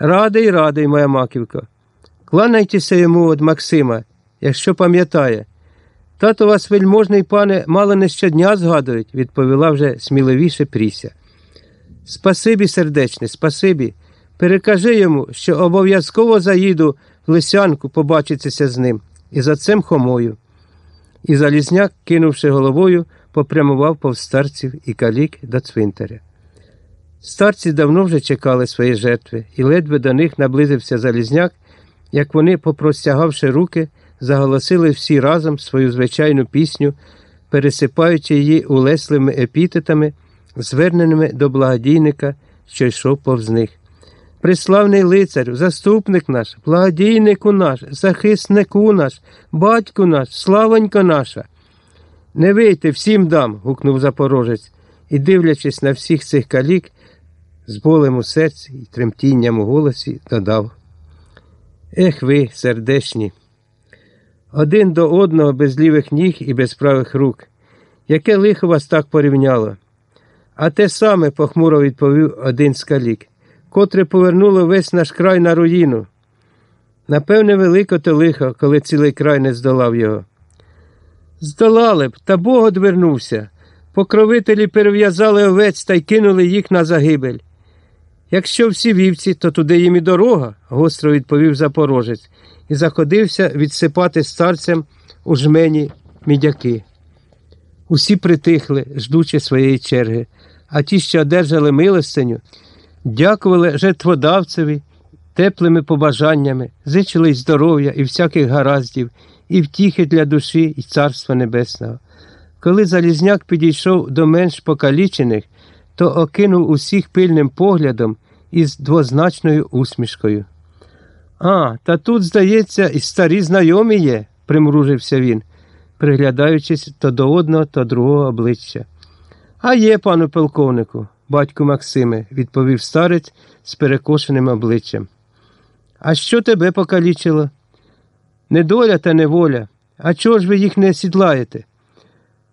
Радий, радий, моя маківка. Кланяйтеся йому від Максима, якщо пам'ятає. Тато вас, вельможний пане, мало не щодня згадують, відповіла вже сміливіше Пріся. Спасибі, сердечне, спасибі. Перекажи йому, що обов'язково заїду в лисянку побачитися з ним і за цим хомою. І Залізняк, кинувши головою, попрямував повз старців і калік до цвинтаря. Старці давно вже чекали свої жертви, і ледве до них наблизився Залізняк, як вони, попростягавши руки, заголосили всі разом свою звичайну пісню, пересипаючи її улесливими епітетами, зверненими до благодійника, що йшов повз них. Приславний лицарю, заступник наш, благодійнику наш, захиснику наш, батьку наш, славонько наша. Не вийти, всім дам. гукнув запорожець і, дивлячись на всіх цих калік, з болем у серці і тремтінням у голосі додав. Ех ви, сердешні, один до одного без лівих ніг і без правих рук. Яке лихо вас так порівняло? А те саме похмуро відповів один з калік, котре повернуло весь наш край на руїну. Напевне, велико то лихо, коли цілий край не здолав його. Здолали б, та Бог одвернувся. Покровителі перев'язали овець та й кинули їх на загибель. Якщо всі вівці, то туди їм і дорога, гостро відповів запорожець, і заходився відсипати старцям у жмені мідяки. Усі притихли, ждучи своєї черги, а ті, що одержали милостиню, дякували жертводавцеві теплими побажаннями, зичили й здоров'я і всяких гараздів, і втіхи для душі і царства небесного. Коли Залізняк підійшов до менш покалічених, то окинув усіх пильним поглядом із двозначною усмішкою. А, та тут, здається, і старі знайомі є, примружився він, приглядаючись то до одного, то другого обличчя. А є, пану полковнику, батьку Максиме, відповів старець з перекошеним обличчям. А що тебе покалічило? Недоля та неволя. А чого ж ви їх не сідлаєте?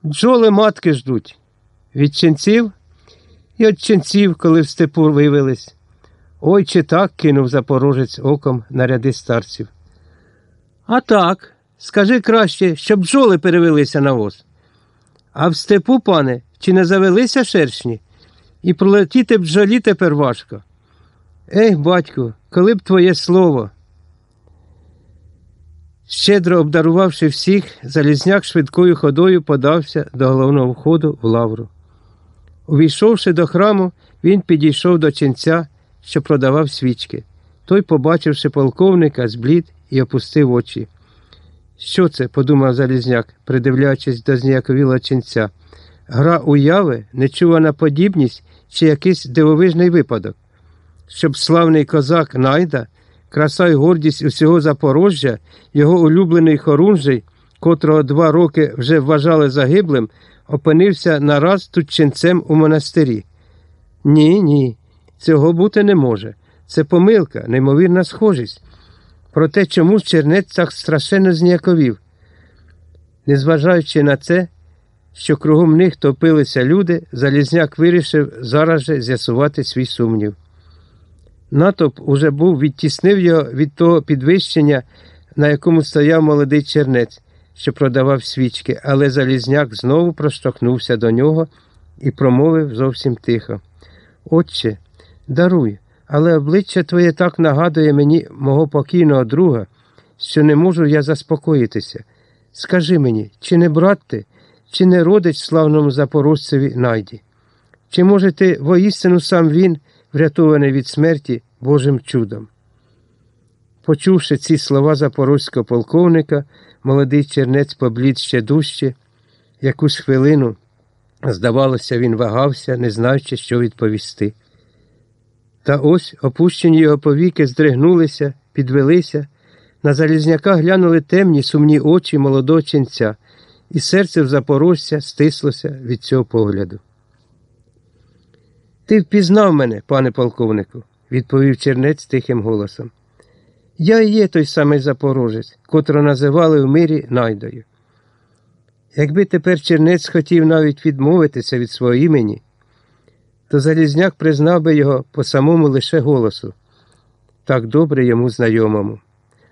Бджоли матки ждуть. Від ченців? І ченців, коли в степу виявились. Ой чи так кинув запорожець оком на ряди старців. А так, скажи краще, щоб бджоли перевелися на воз. А в степу, пане, чи не завелися шершні? І пролетіти бджолі тепер важко. Ех, батьку, коли б твоє слово. Щедро обдарувавши всіх, Залізняк швидкою ходою подався до головного входу в лавру. Увійшовши до храму, він підійшов до ченця, що продавав свічки. Той, побачивши полковника, зблід і опустив очі. Що це? подумав Залізняк, придивляючись до зніяковілого ченця. Гра уяви, нечувана подібність чи якийсь дивовижний випадок, щоб славний козак Найда краса й гордість усього Запорожжя, його улюблений хорунжий, котрого два роки вже вважали загиблим, опинився нараз тут ченцем у монастирі. Ні, ні, цього бути не може. Це помилка, неймовірна схожість. Проте чомусь чернець так страшенно зніяковів. Незважаючи на це, що кругом них топилися люди, Залізняк вирішив зараз же з'ясувати свій сумнів. Натовп уже був відтіснив його від того підвищення, на якому стояв молодий чернець, що продавав свічки, але Залізняк знову проштовхнувся до нього і промовив зовсім тихо. Отче, даруй, але обличчя твоє так нагадує мені мого покійного друга, що не можу я заспокоїтися. Скажи мені, чи не брат ти, чи не родич славному запорожцеві найді? Чи може ти воістину сам він, врятований від смерті Божим чудом? Почувши ці слова запорозького полковника, молодий чернець поблід ще дужче, якусь хвилину, здавалося, він вагався, не знаючи, що відповісти. Та ось опущені його повіки здригнулися, підвелися, на Залізняка глянули темні сумні очі молодого ченця, і серце в запорожця стислося від цього погляду. Ти впізнав мене, пане полковнику, відповів чернець тихим голосом. Я і є той самий запорожець, котрого називали в мирі найдою. Якби тепер чернець хотів навіть відмовитися від свого імені, то Залізняк признав би його по самому лише голосу. так добре йому знайомому.